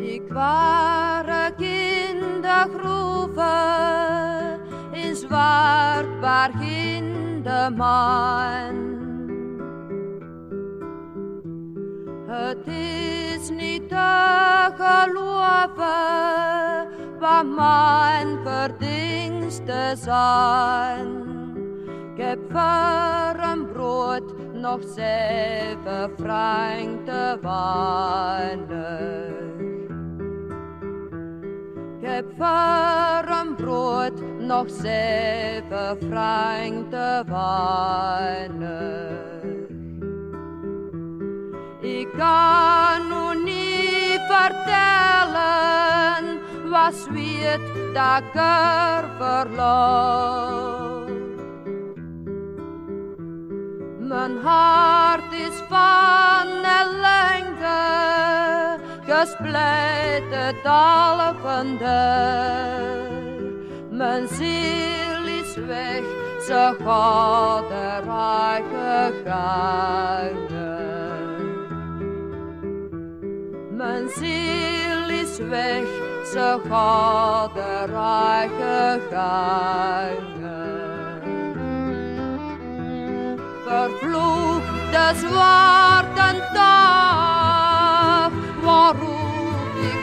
Ik waren kindergroeven in zwart begin de maan. Het is niet te geloven waar mijn verdiensten zijn. Ik heb voor een brood nog zeven frank te. Ik heb voor een brood nog zeven frank te. Ik kan nu niet vertellen was wie het dakker verloopt. Mijn hart is van gespleten dalvende. Mijn ziel is weg, ze gaat eruit gegaan. Mijn ziel is weg, ze gaat eruit gegaan. Vervloekt de zwarte dag,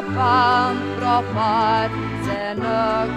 pam pro pace nec